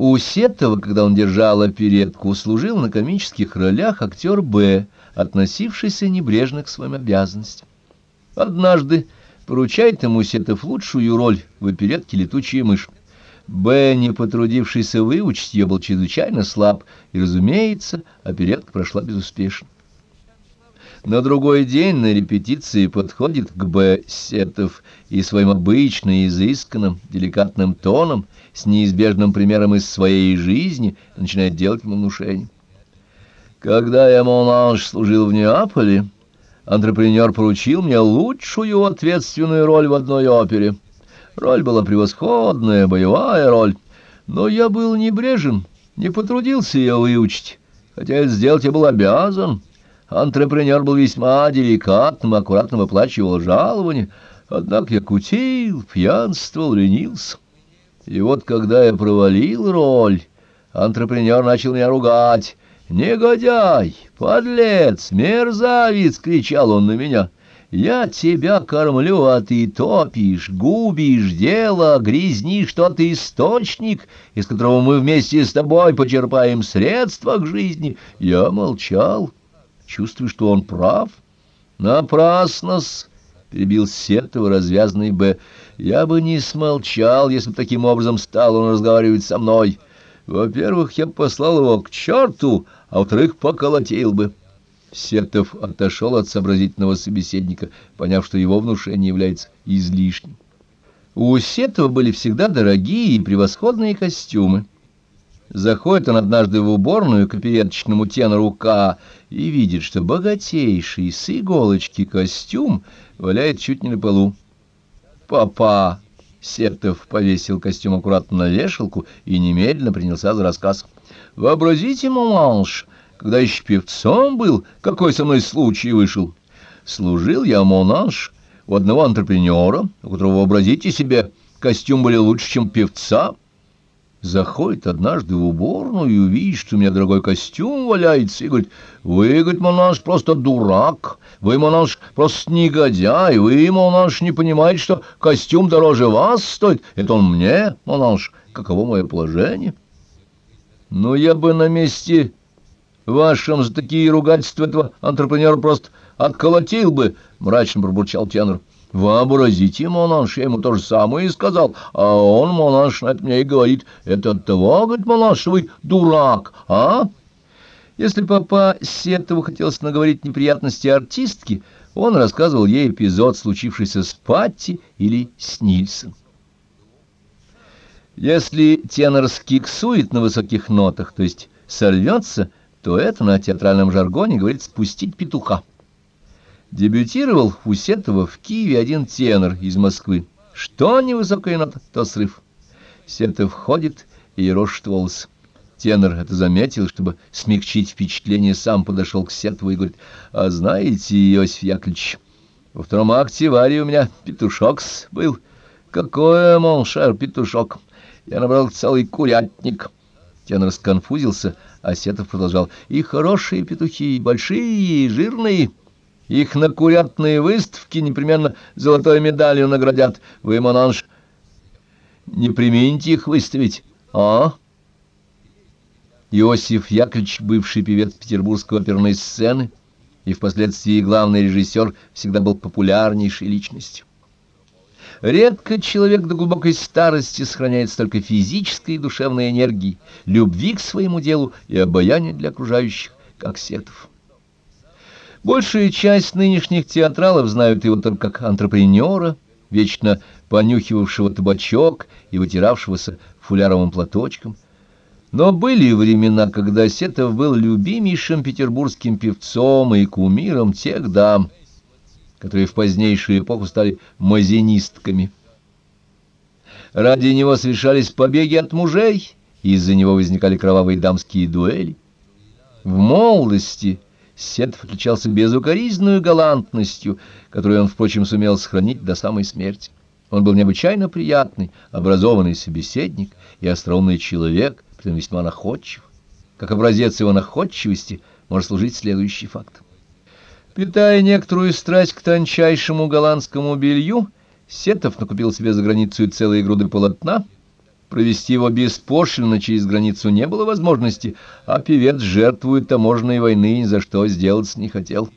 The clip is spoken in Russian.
У Сетова, когда он держал оперетку, служил на комических ролях актер Б, относившийся небрежно к своим обязанностям. Однажды поручает ему Сетов лучшую роль в оперетке «Летучая мышь». Б, не потрудившийся выучить ее, был чрезвычайно слаб, и, разумеется, оперетка прошла безуспешно. На другой день на репетиции подходит к Б. Сетов и своим обычно изысканным, деликатным тоном, с неизбежным примером из своей жизни, начинает делать ему внушение. Когда я, Монанж, служил в Неаполе, Антрепренер поручил мне лучшую ответственную роль в одной опере. Роль была превосходная, боевая роль, но я был небрежен, не потрудился ее выучить, хотя сделать я был обязан. Антрепренер был весьма деликатным, аккуратно выплачивал жалование, однако я кутил, пьянствовал, ленился. И вот когда я провалил роль, антрепренер начал меня ругать — «Негодяй! Подлец! Мерзавец!» — кричал он на меня. «Я тебя кормлю, а ты топишь, губишь дело, грязнишь тот источник, из которого мы вместе с тобой почерпаем средства к жизни». Я молчал, чувствую, что он прав. «Напрасно-с!» — перебил Сетова развязанный Б. «Я бы не смолчал, если бы таким образом стал он разговаривать со мной». Во-первых, я послал его к черту, а во-вторых, поколотил бы. Сетов отошел от сообразительного собеседника, поняв, что его внушение является излишним. У Сетова были всегда дорогие и превосходные костюмы. Заходит он однажды в уборную к опереточному тенору К и видит, что богатейший с иголочки костюм валяет чуть не на полу. «Папа!» Сертов повесил костюм аккуратно на вешалку и немедленно принялся за рассказ. «Вообразите, Монанж, когда еще певцом был, какой со мной случай вышел. Служил я, Монанж, у одного антрепренера, у которого, вообразите себе, костюм были лучше, чем певца». Заходит однажды в уборную и увидит, что у меня дорогой костюм валяется, и говорит, «Вы, говорит, Монанж, просто дурак, вы, Монанж, просто негодяй, вы, Монанж, не понимаете, что костюм дороже вас стоит, это он мне, Монанж, каково мое положение?» «Ну, я бы на месте вашем за такие ругательства этого антрепренера просто отколотил бы», — мрачно пробурчал тенор. Вообразите, Монанш, я ему то же самое и сказал, а он, Монанш, на это мне и говорит, это от того, говорит, Монанш, что вы дурак, а? Если папа Сетову хотелось наговорить неприятности артистки, он рассказывал ей эпизод, случившийся с Патти или с Нильсон. Если тенор скиксует на высоких нотах, то есть сорвется, то это на театральном жаргоне говорит «спустить петуха». Дебютировал у Сетова в Киеве один тенор из Москвы. Что невысокая нота, то срыв. Сетов ходит и ерошит волосы. Тенор это заметил, чтобы смягчить впечатление, сам подошел к Сетову и говорит, «А знаете, Иосиф Яковлевич, во втором акте Варии у меня петушок был. Какой, моншер, петушок? Я набрал целый курятник». Тенор сконфузился, а Сетов продолжал, «И хорошие петухи, и большие, и жирные». Их на курятные выставки непременно золотой медалью наградят. Вы, Монанж, не примените их выставить, а? Иосиф Яковлевич, бывший певец петербургской оперной сцены и впоследствии главный режиссер, всегда был популярнейшей личностью. Редко человек до глубокой старости сохраняет столько физической и душевной энергии, любви к своему делу и обаяния для окружающих, как Сетов. Большая часть нынешних театралов знают его только как антрепренера, вечно понюхивавшего табачок и вытиравшегося фуляровым платочком. Но были времена, когда Сетов был любимейшим петербургским певцом и кумиром тех дам, которые в позднейшую эпоху стали мазинистками. Ради него совершались побеги от мужей, из-за него возникали кровавые дамские дуэли. В молодости Сетов отличался безукоризненной галантностью, которую он, впрочем, сумел сохранить до самой смерти. Он был необычайно приятный, образованный собеседник и остроумный человек, притом весьма находчив. Как образец его находчивости может служить следующий факт. Питая некоторую страсть к тончайшему голландскому белью, Сетов накупил себе за границей целые груды полотна Провести его беспошлино через границу не было возможности, а певец, жертвует таможенной войны, ни за что сделаться не хотел.